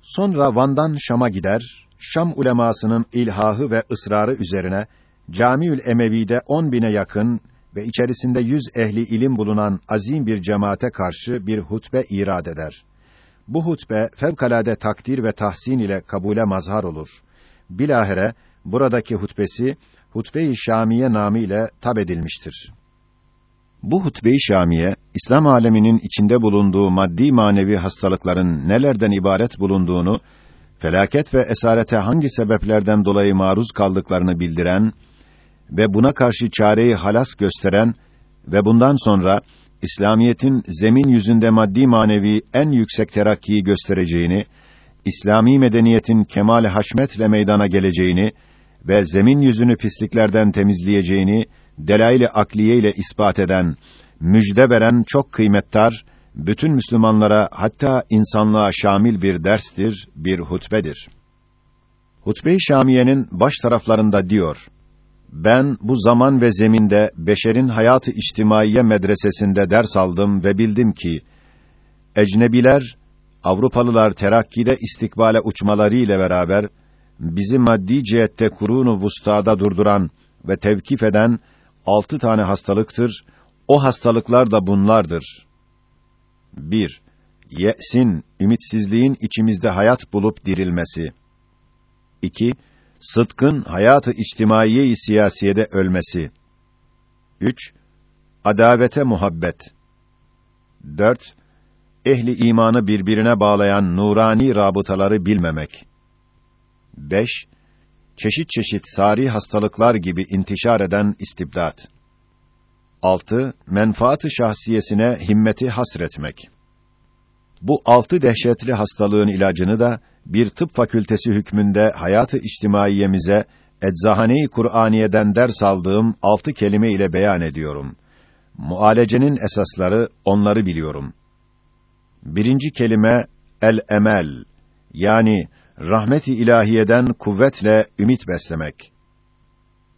Sonra Van'dan Şam'a gider, Şam ulemasının ilhahı ve ısrarı üzerine Camiül Emevi'de on bine yakın ve içerisinde yüz ehli ilim bulunan azim bir cemaate karşı bir hutbe irad eder. Bu hutbe fevkalade takdir ve tahsin ile kabule mazhar olur. Bilahere buradaki hutbesi Hutbe-i Şamiye namı ile tab edilmiştir. Bu hutbe-i Şamiye İslam aleminin içinde bulunduğu maddi manevi hastalıkların nelerden ibaret bulunduğunu, felaket ve esarete hangi sebeplerden dolayı maruz kaldıklarını bildiren ve buna karşı çareyi halas gösteren ve bundan sonra İslamiyetin zemin yüzünde maddi manevi en yüksek terakkiyi göstereceğini, İslami medeniyetin kemal haşmetle meydana geleceğini ve zemin yüzünü pisliklerden temizleyeceğini delail-i akliye ile ispat eden, müjde veren çok kıymettar, bütün Müslümanlara hatta insanlığa şamil bir derstir, bir hutbedir. Hutbe-i Şamiye'nin baş taraflarında diyor: Ben bu zaman ve zeminde beşerin hayatı içtimaiye medresesinde ders aldım ve bildim ki ecnebiler Avrupalılar terakkide istikbale uçmaları ile beraber bizi maddi cihette kurunu vustada durduran ve tevkif eden altı tane hastalıktır. O hastalıklar da bunlardır. 1. Ye'sin, ümitsizliğin içimizde hayat bulup dirilmesi. 2. Sıdkın hayatı içtimaiye-i siyasiyede ölmesi. 3. Adavete muhabbet. 4. Ehli imanı birbirine bağlayan nurani rabıtaları bilmemek. 5. Çeşit çeşit sari hastalıklar gibi intişar eden istibdat. 6. Menfaat-ı şahsiyesine himmeti hasretmek. Bu altı dehşetli hastalığın ilacını da bir tıp fakültesi hükmünde hayatı içtimaiyemize Eczahane-i Kur'aniye'den ders aldığım altı kelime ile beyan ediyorum. Mualecenin esasları onları biliyorum. Birinci kelime el-emel yani rahmeti ilahiyeden kuvvetle ümit beslemek.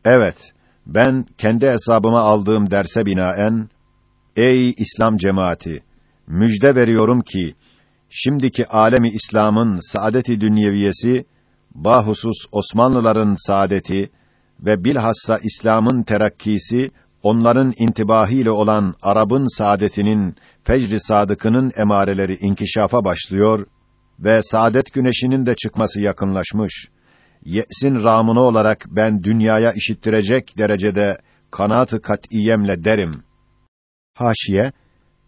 Evet, ben kendi hesabıma aldığım derse binaen ey İslam cemaati müjde veriyorum ki şimdiki alemi İslam'ın saadeti dünyeviyesi bahusus Osmanlıların saadeti ve bilhassa İslam'ın terakkisi onların intibahı ile olan Arap'ın saadetinin fecri sadıkının emareleri inkişafa başlıyor ve saadet güneşinin de çıkması yakınlaşmış. Ye'sin ramını olarak ben dünyaya işittirecek derecede kanaat-ı kat'iyemle derim. Haşiye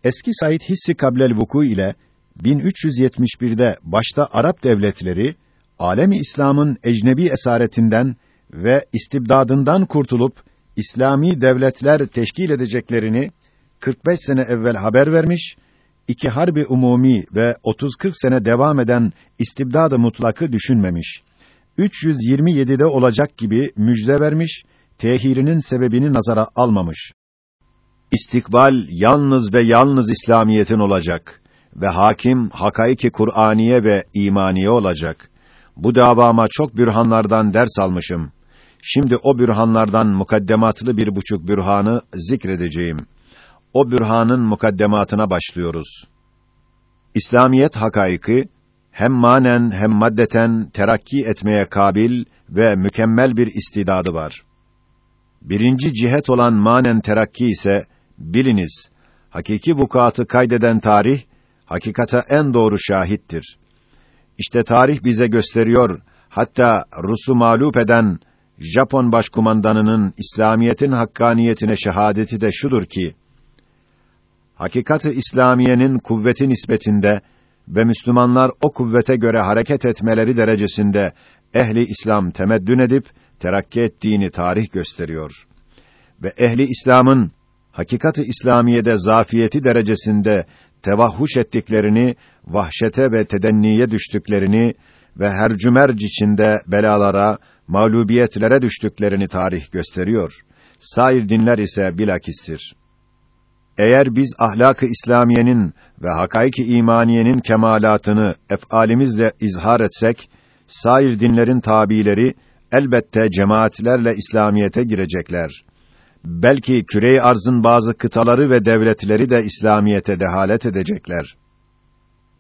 Eski Said Hissi Kablel Vuku ile 1371'de başta Arap devletleri alemi İslam'ın ecnebi esaretinden ve istibdadından kurtulup İslami devletler teşkil edeceklerini 45 sene evvel haber vermiş iki harbi umumi ve 30-40 sene devam eden istibdad-ı mutlakı düşünmemiş. 327'de olacak gibi müjde vermiş, tehirinin sebebini nazara almamış. İstikbal yalnız ve yalnız İslamiyetin olacak ve hakim hakaiki Kur'aniye ve imaniye olacak. Bu davama çok bürhanlardan ders almışım. Şimdi o bürhanlardan mukaddematlı bir buçuk bürhanı zikredeceğim o bürhanın mukaddematına başlıyoruz. İslamiyet hakaiki hem manen hem maddeten terakki etmeye kabil ve mükemmel bir istidadı var. Birinci cihet olan manen terakki ise biliniz hakiki vukuatı kaydeden tarih hakikata en doğru şahittir. İşte tarih bize gösteriyor hatta Rus'u mağlup eden Japon başkumandanının İslamiyetin hakkaniyetine şehadeti de şudur ki hakikati İslamiyenin kuvveti nispetinde ve Müslümanlar o kuvvete göre hareket etmeleri derecesinde ehli İslam temeddün edip terakki ettiğini tarih gösteriyor. Ve ehli İslam'ın hakikati İslamiyede zafiyeti derecesinde tevahhuş ettiklerini, vahşete ve tedenniye düştüklerini ve her cümerc içinde belalara, mağlubiyetlere düştüklerini tarih gösteriyor. Sair dinler ise bilakistir. Eğer biz ahlak-ı İslamiyenin ve hakaik-i imaniyenin kemalatını ef'alimizle izhar etsek, sair dinlerin tabileri elbette cemaatlerle İslamiyete girecekler. Belki küre arzın bazı kıtaları ve devletleri de İslamiyete dehalet edecekler.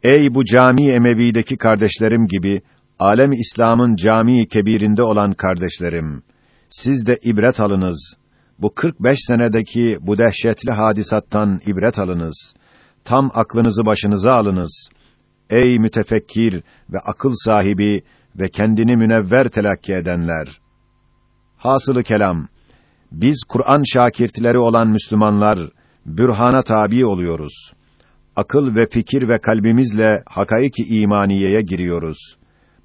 Ey bu cami Emevi'deki kardeşlerim gibi alem İslam'ın cami kebirinde olan kardeşlerim, siz de ibret alınız. Bu 45 senedeki bu dehşetli hadisattan ibret alınız. Tam aklınızı başınıza alınız. Ey mütefekkir ve akıl sahibi ve kendini münevver telakki edenler. Hasılı kelam, biz Kur'an şakirtleri olan Müslümanlar, bürhana tabi oluyoruz. Akıl ve fikir ve kalbimizle hakaiki imaniyeye giriyoruz.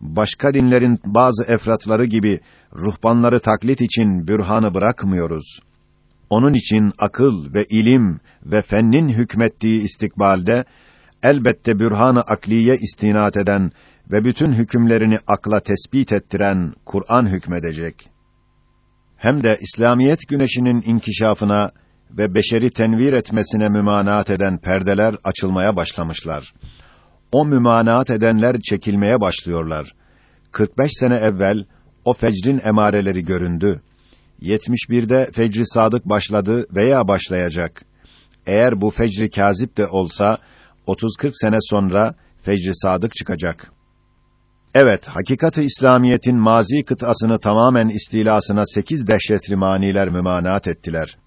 Başka dinlerin bazı efratları gibi ruhbanları taklit için bürhanı bırakmıyoruz. Onun için akıl ve ilim ve fennin hükmettiği istikbalde elbette bürhanı akliye istinat eden ve bütün hükümlerini akla tespit ettiren Kur'an hükmedecek. Hem de İslamiyet güneşinin inkişafına ve beşeri tenvir etmesine mümanaat eden perdeler açılmaya başlamışlar. O mümanaat edenler çekilmeye başlıyorlar. 45 sene evvel o fecrin emareleri göründü. 71'de fecri sadık başladı veya başlayacak. Eğer bu fecri kazip de olsa 30-40 sene sonra fecri sadık çıkacak. Evet, hakikati İslamiyetin mazi kıtasını tamamen istilasına sekiz dehşetli maniler mümanaat ettiler.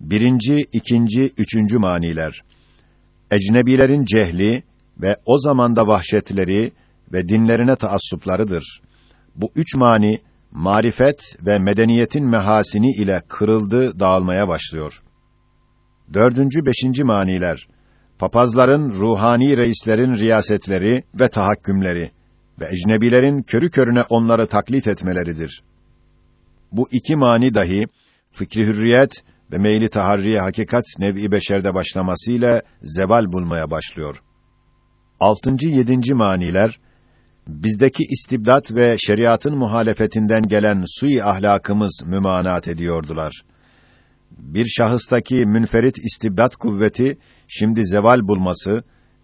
Birinci, ikinci, üçüncü maniler. Ecnebilerin cehli ve o zamanda vahşetleri ve dinlerine taassuplarıdır. Bu üç mani, marifet ve medeniyetin mehasini ile kırıldı, dağılmaya başlıyor. Dördüncü, beşinci maniler. Papazların, ruhani reislerin riyasetleri ve tahakkümleri ve ecnebilerin körü körüne onları taklit etmeleridir. Bu iki mani dahi, fikri hürriyet ve meyli taharriye hakikat nev'i beşerde başlamasıyla zeval bulmaya başlıyor. Altıncı, yedinci maniler, bizdeki istibdat ve şeriatın muhalefetinden gelen sui ahlakımız mümanaat ediyordular. Bir şahıstaki münferit istibdat kuvveti, şimdi zeval bulması,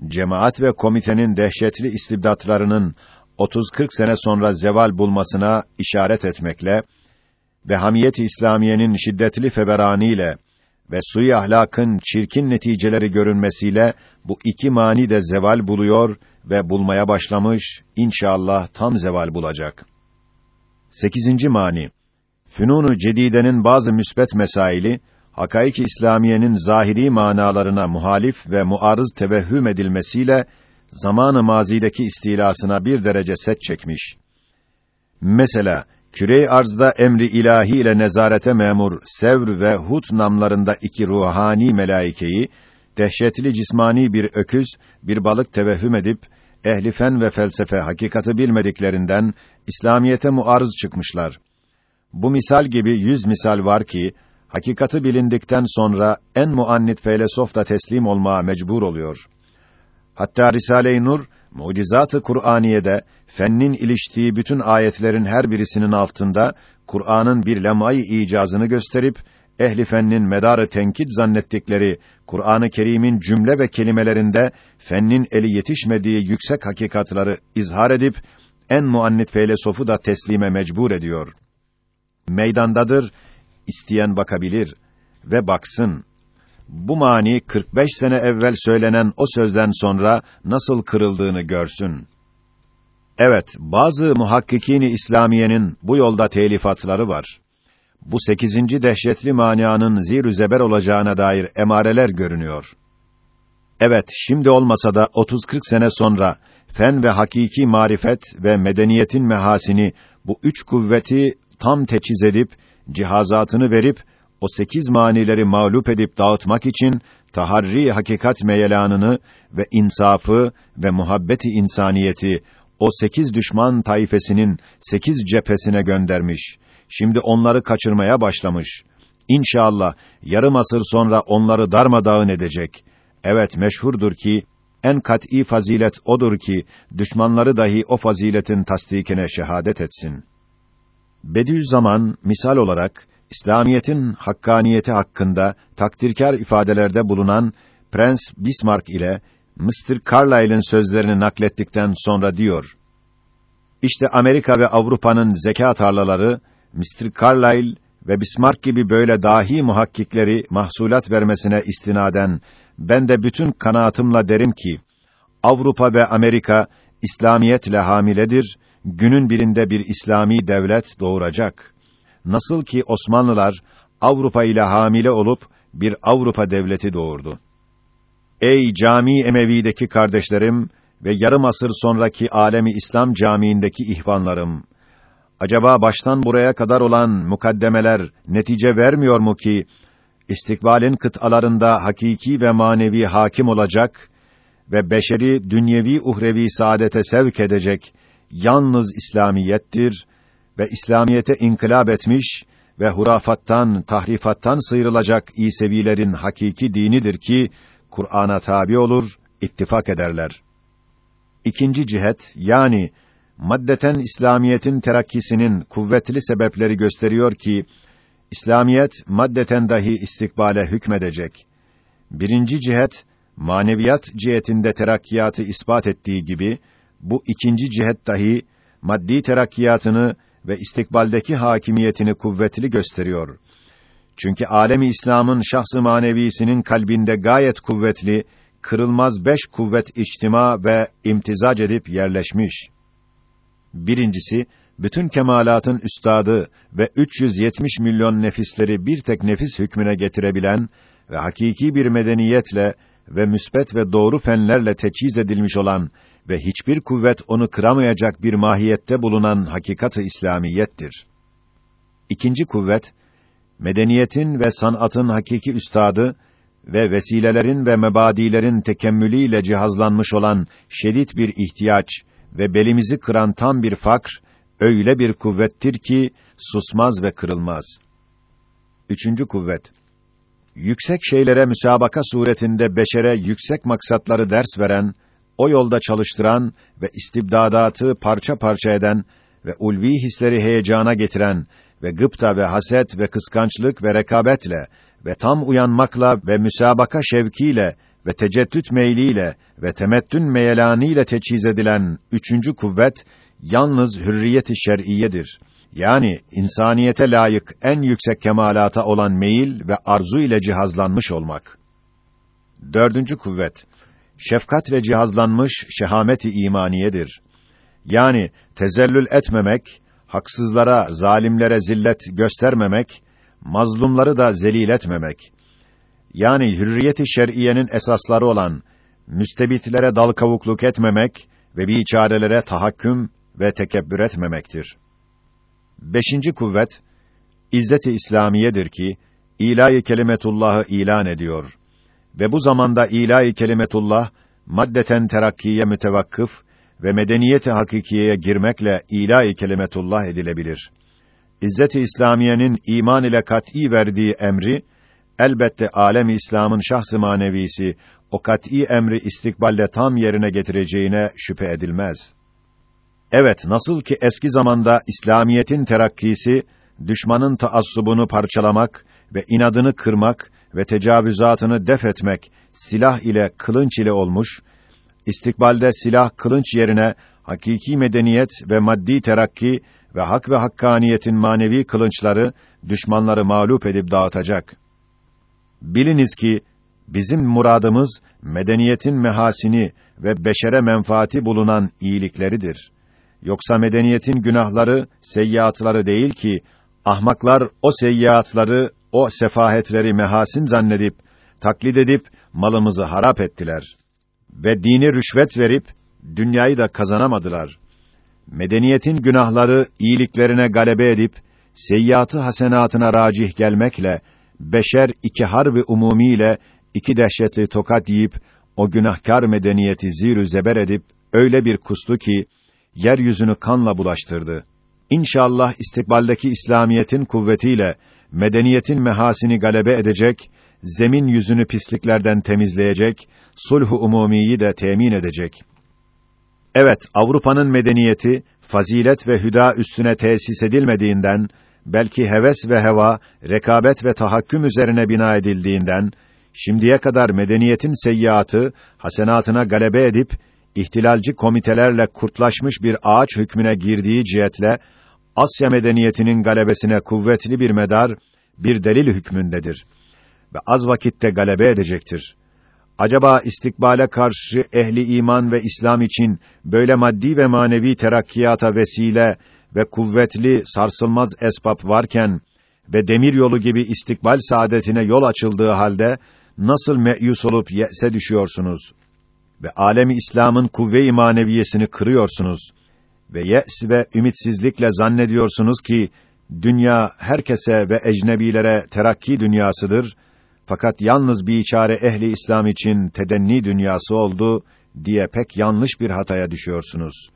cemaat ve komitenin dehşetli istibdatlarının 30-40 sene sonra zeval bulmasına işaret etmekle ve hamiyet-i İslamiyenin şiddetli feberaniyle ve sui ahlakın çirkin neticeleri görünmesiyle bu iki mani de zeval buluyor ve bulmaya başlamış, inşallah tam zeval bulacak. Sekizinci mani Fünunu Cedide'nin bazı müsbet mesaili hakaik-i İslamiyenin zahiri manalarına muhalif ve muarız tevehhüm edilmesiyle zamanı mazideki istilasına bir derece set çekmiş. Mesela Kürey arzda emri ilahi ile nezarete memur Sevr ve Hut namlarında iki ruhani melaikeyi dehşetli cismani bir öküz, bir balık tevehhüm edip ehli fen ve felsefe hakikati bilmediklerinden İslamiyete muarız çıkmışlar. Bu misal gibi yüz misal var ki hakikati bilindikten sonra en muannit feylesof da teslim olmaya mecbur oluyor. Hatta Risale-i Nur mucizat-ı Kur'aniye'de fennin iliştiği bütün ayetlerin her birisinin altında Kur'an'ın bir lemay icazını gösterip ehli fennin medarı tenkit zannettikleri Kur'an-ı Kerim'in cümle ve kelimelerinde fennin eli yetişmediği yüksek hakikatları izhar edip en muannit feylesofu da teslime mecbur ediyor. Meydandadır, isteyen bakabilir ve baksın bu mani 45 sene evvel söylenen o sözden sonra nasıl kırıldığını görsün. Evet, bazı muhakkikini İslamiyenin bu yolda telifatları var. Bu sekizinci dehşetli manianın zir zeber olacağına dair emareler görünüyor. Evet, şimdi olmasa da 30-40 sene sonra fen ve hakiki marifet ve medeniyetin mehasini bu üç kuvveti tam teçhiz edip cihazatını verip o sekiz manileri mağlup edip dağıtmak için taharri hakikat meyelanını ve insafı ve muhabbeti insaniyeti o sekiz düşman taifesinin sekiz cephesine göndermiş. Şimdi onları kaçırmaya başlamış. İnşallah yarım asır sonra onları darmadağın edecek. Evet meşhurdur ki en kat'î fazilet odur ki düşmanları dahi o faziletin tasdikine şehadet etsin. Bediüzzaman misal olarak İslamiyetin hakkaniyeti hakkında takdirkar ifadelerde bulunan Prens Bismarck ile Mr. Carlyle'ın sözlerini naklettikten sonra diyor: İşte Amerika ve Avrupa'nın zeka tarlaları Mr. Carlyle ve Bismarck gibi böyle dahi muhakkikleri mahsulat vermesine istinaden ben de bütün kanaatimle derim ki Avrupa ve Amerika İslamiyetle hamiledir. Günün birinde bir İslami devlet doğuracak. Nasıl ki Osmanlılar Avrupa ile hamile olup bir Avrupa devleti doğurdu. Ey Cami Emevi'deki kardeşlerim ve yarım asır sonraki alemi İslam camiindeki ihvanlarım. Acaba baştan buraya kadar olan mukaddemeler netice vermiyor mu ki istikbalin kıtalarında hakiki ve manevi hakim olacak ve beşeri dünyevi uhrevi saadete sevk edecek yalnız İslamiyettir ve İslamiyete inkılap etmiş ve hurafattan, tahrifattan sıyrılacak İsevilerin hakiki dinidir ki Kur'an'a tabi olur, ittifak ederler. İkinci cihet yani maddeten İslamiyetin terakkisinin kuvvetli sebepleri gösteriyor ki İslamiyet maddeten dahi istikbale hükmedecek. Birinci cihet maneviyat cihetinde terakkiyatı ispat ettiği gibi bu ikinci cihet dahi maddi terakkiyatını ve istikbaldeki hakimiyetini kuvvetli gösteriyor. Çünkü alemi İslam'ın şahsı manevisinin kalbinde gayet kuvvetli, kırılmaz beş kuvvet içtima ve imtizac edip yerleşmiş. Birincisi, bütün kemalatın üstadı ve 370 milyon nefisleri bir tek nefis hükmüne getirebilen ve hakiki bir medeniyetle ve müsbet ve doğru fenlerle teçhiz edilmiş olan ve hiçbir kuvvet onu kıramayacak bir mahiyette bulunan hakikatı İslamiyettir. İkinci kuvvet medeniyetin ve sanatın hakiki üstadı ve vesilelerin ve mebadilerin tekemmülüyle cihazlanmış olan şedid bir ihtiyaç ve belimizi kıran tam bir fakr öyle bir kuvvettir ki susmaz ve kırılmaz. Üçüncü kuvvet yüksek şeylere müsabaka suretinde beşere yüksek maksatları ders veren, o yolda çalıştıran ve istibdadatı parça parça eden ve ulvi hisleri heyecana getiren ve gıpta ve haset ve kıskançlık ve rekabetle ve tam uyanmakla ve müsabaka şevkiyle ve teceddüt meyliyle ve temettün meyelaniyle teçhiz edilen üçüncü kuvvet yalnız hürriyeti şer'iyedir. Yani insaniyete layık en yüksek kemalata olan meyil ve arzu ile cihazlanmış olmak. Dördüncü kuvvet şefkatle cihazlanmış şehameti imaniyedir. Yani tezellül etmemek, haksızlara, zalimlere zillet göstermemek, mazlumları da zelil etmemek. Yani hürriyeti şer'iyenin esasları olan müstebitlere dal kavukluk etmemek ve biçarelere tahakküm ve tekebbür etmemektir. Beşinci kuvvet İzzet-i İslamiyedir ki ilahi kelimetullah'ı ilan ediyor ve bu zamanda ilahi kelimetullah maddeten terakkiye mütevakkıf ve medeniyeti hakikiyeye girmekle ilahi kelimetullah edilebilir. İzzet-i İslamiyenin iman ile kat'î verdiği emri elbette alem İslam'ın şahs-ı manevisi o kat'î emri istikballe tam yerine getireceğine şüphe edilmez. Evet, nasıl ki eski zamanda İslamiyetin terakkisi düşmanın taassubunu parçalamak ve inadını kırmak ve tecavüzatını def etmek silah ile kılınç ile olmuş, istikbalde silah kılınç yerine hakiki medeniyet ve maddi terakki ve hak ve hakkaniyetin manevi kılınçları düşmanları mağlup edip dağıtacak. Biliniz ki bizim muradımız medeniyetin mehasini ve beşere menfaati bulunan iyilikleridir. Yoksa medeniyetin günahları, seyyiatları değil ki ahmaklar o seyyiatları o sefahetleri mehasin zannedip, taklit edip, malımızı harap ettiler. Ve dini rüşvet verip, dünyayı da kazanamadılar. Medeniyetin günahları, iyiliklerine galebe edip, seyyiatı hasenatına racih gelmekle, beşer iki harbi umumiyle, iki dehşetli tokat yiyip, o günahkar medeniyeti zirü zeber edip, öyle bir kustu ki, yeryüzünü kanla bulaştırdı. İnşallah istikbaldeki İslamiyetin kuvvetiyle medeniyetin mehasini galebe edecek, zemin yüzünü pisliklerden temizleyecek, sulh-u umumiyi de temin edecek. Evet, Avrupa'nın medeniyeti fazilet ve hüda üstüne tesis edilmediğinden, belki heves ve heva, rekabet ve tahakküm üzerine bina edildiğinden, şimdiye kadar medeniyetin seyyiatı hasenatına galebe edip ihtilalci komitelerle kurtlaşmış bir ağaç hükmüne girdiği cihetle Asya medeniyetinin galebesine kuvvetli bir medar, bir delil hükmündedir ve az vakitte galebe edecektir. Acaba istikbale karşı ehli iman ve İslam için böyle maddi ve manevi terakkiyata vesile ve kuvvetli sarsılmaz esbab varken ve demir yolu gibi istikbal saadetine yol açıldığı halde nasıl meyus olup yese düşüyorsunuz? Ve alemi İslam'ın kuvve-i maneviyesini kırıyorsunuz? Ve yes ve ümitsizlikle zannediyorsunuz ki dünya herkese ve ecnebilere terakki dünyasıdır. Fakat yalnız bir içare ehli İslam için tedenni dünyası oldu diye pek yanlış bir hataya düşüyorsunuz.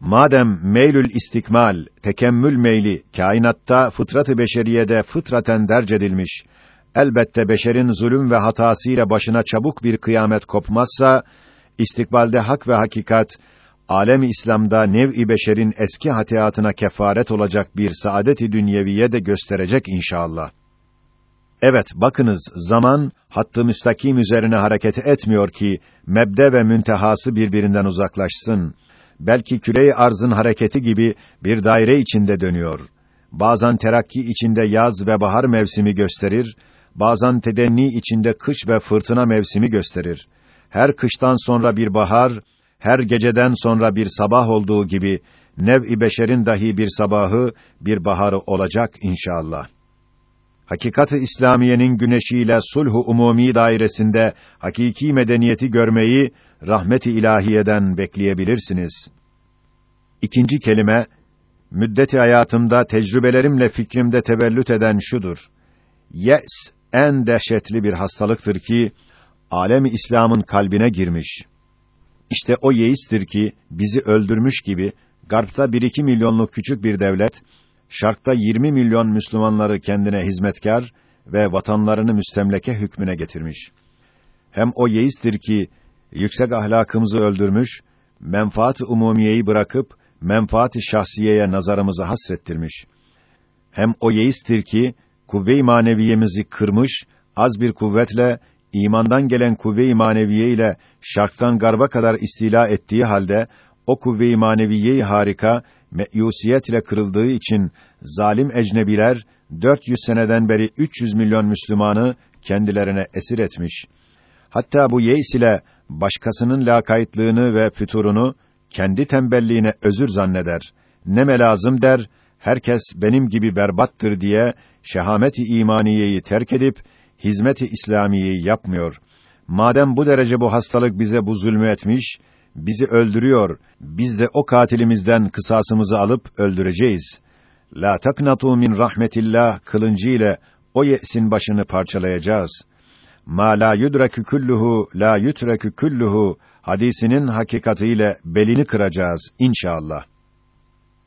Madem meylül istikmal, tekemmül meyli kainatta fıtratı beşeriyede fıtraten derc edilmiş. Elbette beşerin zulüm ve hatasıyla başına çabuk bir kıyamet kopmazsa istikbalde hak ve hakikat alem İslam'da nev-i beşerin eski hatiyatına kefaret olacak bir saadeti dünyeviye de gösterecek inşallah. Evet, bakınız zaman hattı müstakim üzerine hareket etmiyor ki mebde ve müntehası birbirinden uzaklaşsın. Belki küre arzın hareketi gibi bir daire içinde dönüyor. Bazen terakki içinde yaz ve bahar mevsimi gösterir, bazen tedenni içinde kış ve fırtına mevsimi gösterir. Her kıştan sonra bir bahar, her geceden sonra bir sabah olduğu gibi nev-i beşerin dahi bir sabahı, bir baharı olacak inşallah hakikat-ı İslamiyenin güneşiyle sulhu umumi dairesinde hakiki medeniyeti görmeyi rahmet-i ilahiyeden bekleyebilirsiniz. İkinci kelime müddeti hayatımda tecrübelerimle fikrimde tevellüt eden şudur. Yes en dehşetli bir hastalıktır ki alem İslam'ın kalbine girmiş. İşte o yeistir ki bizi öldürmüş gibi Garp'ta bir iki milyonluk küçük bir devlet Şark'ta 20 milyon Müslümanları kendine hizmetkar ve vatanlarını müstemleke hükmüne getirmiş. Hem o yeistir ki yüksek ahlakımızı öldürmüş, menfaat-ı umumiyeyi bırakıp menfaat-ı şahsiyeye nazarımızı hasrettirmiş. Hem o yeistir ki kuvve-i maneviyemizi kırmış, az bir kuvvetle imandan gelen kuvve-i maneviye ile şarktan garba kadar istila ettiği halde o kuvve-i maneviyeyi harika meyusiyet ile kırıldığı için zalim ecnebiler 400 seneden beri 300 milyon Müslümanı kendilerine esir etmiş. Hatta bu yeis ile başkasının lakaytlığını ve füturunu kendi tembelliğine özür zanneder. Ne melazım der, herkes benim gibi berbattır diye şehameti imaniyeyi terk edip hizmeti İslamiyeyi yapmıyor. Madem bu derece bu hastalık bize bu zulmü etmiş, bizi öldürüyor. Biz de o katilimizden kısasımızı alıp öldüreceğiz. La taknatu min rahmetillah kılıncı ile o yesin başını parçalayacağız. Ma la yudrakü kulluhu la yutrakü kulluhu hadisinin hakikatiyle belini kıracağız inşallah.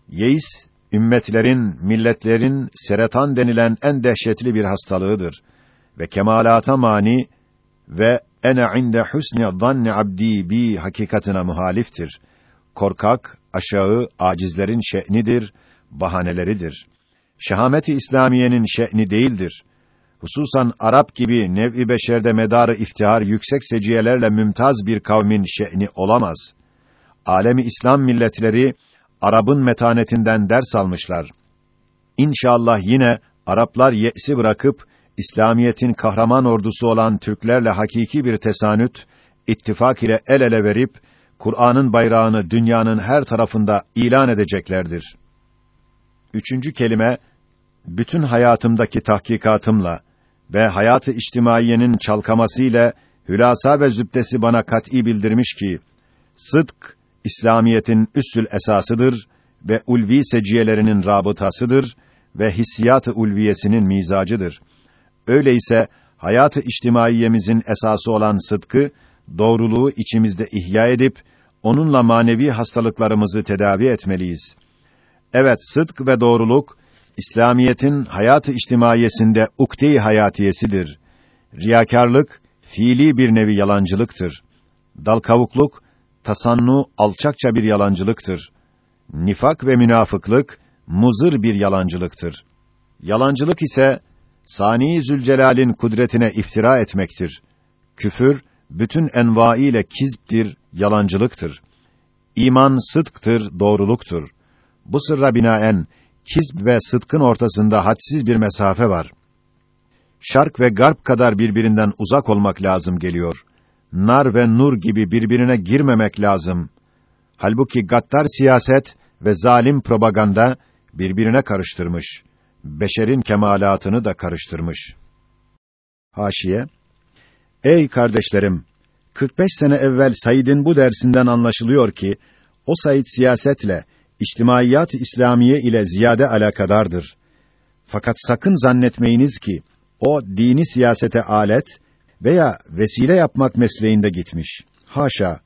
Yeis ümmetlerin, milletlerin seretan denilen en dehşetli bir hastalığıdır ve kemalata mani ve ene inde husni zanni abdi bi hakikatına muhaliftir. Korkak, aşağı, acizlerin şe'nidir, bahaneleridir. Şehameti İslamiyenin şe'ni değildir. Hususan Arap gibi nev-i beşerde medarı iftihar yüksek seciyelerle mümtaz bir kavmin şe'ni olamaz. Alemi İslam milletleri Arap'ın metanetinden ders almışlar. İnşallah yine Araplar ye'si bırakıp İslamiyetin kahraman ordusu olan Türklerle hakiki bir tesanüt, ittifak ile el ele verip Kur'an'ın bayrağını dünyanın her tarafında ilan edeceklerdir. Üçüncü kelime bütün hayatımdaki tahkikatımla ve hayatı içtimaiyenin çalkamasıyla hülasa ve zübdesi bana kat'î bildirmiş ki sıdk İslamiyetin üssül esasıdır ve ulvi seciyelerinin rabıtasıdır ve hissiyat-ı ulviyesinin mizacıdır. Öyleyse hayatı içtimaiyemizin esası olan sıdkı, doğruluğu içimizde ihya edip onunla manevi hastalıklarımızı tedavi etmeliyiz. Evet, sıdk ve doğruluk İslamiyetin hayatı içtimaiyesinde ukde-i hayatiyesidir. Riyakarlık fiili bir nevi yalancılıktır. Dalkavukluk tasannu alçakça bir yalancılıktır. Nifak ve münafıklık muzır bir yalancılıktır. Yalancılık ise Sani Zülcelal'in kudretine iftira etmektir. Küfür bütün envaiyle kizptir, yalancılıktır. İman sıdktır, doğruluktur. Bu sırra binaen kizb ve sıdkın ortasında hadsiz bir mesafe var. Şark ve garp kadar birbirinden uzak olmak lazım geliyor. nar ve nur gibi birbirine girmemek lazım. Halbuki gaddar siyaset ve zalim propaganda birbirine karıştırmış. Beşerin kemalatını da karıştırmış. Haşiye Ey kardeşlerim! 45 sene evvel Said'in bu dersinden anlaşılıyor ki, o Said siyasetle, içtimaiyat İslamiye ile ziyade alakadardır. Fakat sakın zannetmeyiniz ki, o dini siyasete alet veya vesile yapmak mesleğinde gitmiş. Haşa!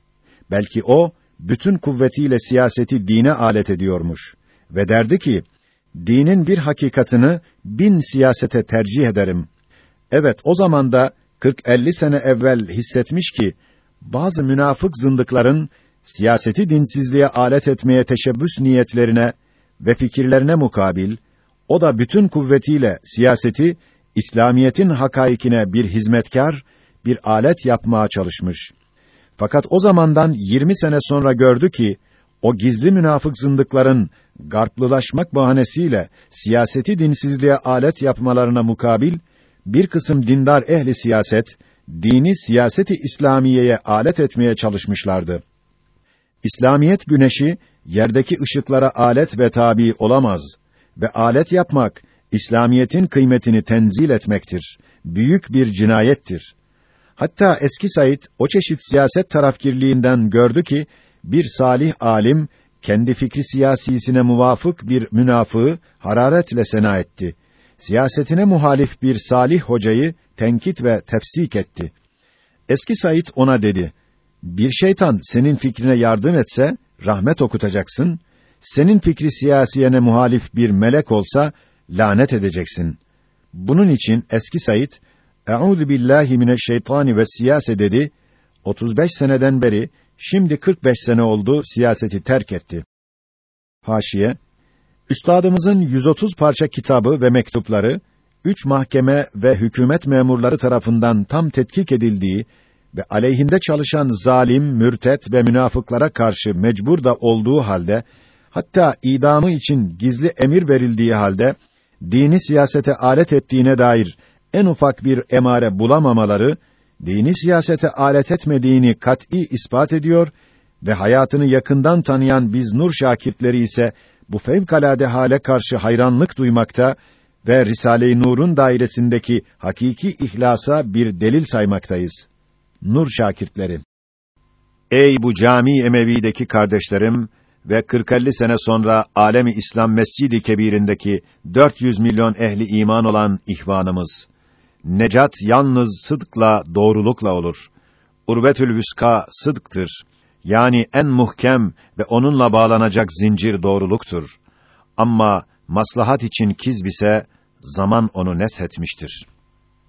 Belki o, bütün kuvvetiyle siyaseti dine alet ediyormuş. Ve derdi ki, dinin bir hakikatını bin siyasete tercih ederim. Evet, o zaman da 40-50 sene evvel hissetmiş ki, bazı münafık zındıkların, siyaseti dinsizliğe alet etmeye teşebbüs niyetlerine ve fikirlerine mukabil, o da bütün kuvvetiyle siyaseti, İslamiyetin hakaikine bir hizmetkar, bir alet yapmaya çalışmış. Fakat o zamandan 20 sene sonra gördü ki, o gizli münafık zındıkların, garplılaşmak bahanesiyle, siyaseti dinsizliğe alet yapmalarına mukabil, bir kısım dindar ehli siyaset, dini siyaseti İslamiye'ye alet etmeye çalışmışlardı. İslamiyet güneşi, yerdeki ışıklara alet ve tabi olamaz ve alet yapmak, İslamiyetin kıymetini tenzil etmektir. Büyük bir cinayettir. Hatta eski Said, o çeşit siyaset tarafkirliğinden gördü ki, bir salih alim, kendi fikri siyasisine muvafık bir münafığı hararetle sena etti siyasetine muhalif bir salih hocayı tenkit ve tefsik etti. Eski Said ona dedi: Bir şeytan senin fikrine yardım etse rahmet okutacaksın. Senin fikri siyasiyene muhalif bir melek olsa lanet edeceksin. Bunun için eski Said Euzu billahi mineşşeytani ve siyase dedi. 35 seneden beri şimdi 45 sene oldu siyaseti terk etti. Haşiye Üstadımızın 130 parça kitabı ve mektupları, üç mahkeme ve hükümet memurları tarafından tam tetkik edildiği ve aleyhinde çalışan zalim, mürtet ve münafıklara karşı mecbur da olduğu halde, hatta idamı için gizli emir verildiği halde, dini siyasete alet ettiğine dair en ufak bir emare bulamamaları, dini siyasete alet etmediğini kat'î ispat ediyor ve hayatını yakından tanıyan biz nur şakirtleri ise bu fevkalade hale karşı hayranlık duymakta ve Risale-i Nur'un dairesindeki hakiki ihlasa bir delil saymaktayız. Nur şakirtleri. Ey bu cami Emevi'deki kardeşlerim ve 40-50 sene sonra alemi İslam Mescidi Kebir'indeki 400 milyon ehli iman olan ihvanımız. Necat yalnız sıdkla, doğrulukla olur. Urvetül vüska sıdktır. Yani en muhkem ve onunla bağlanacak zincir doğruluktur. Ama maslahat için kizb ise zaman onu neshetmiştir.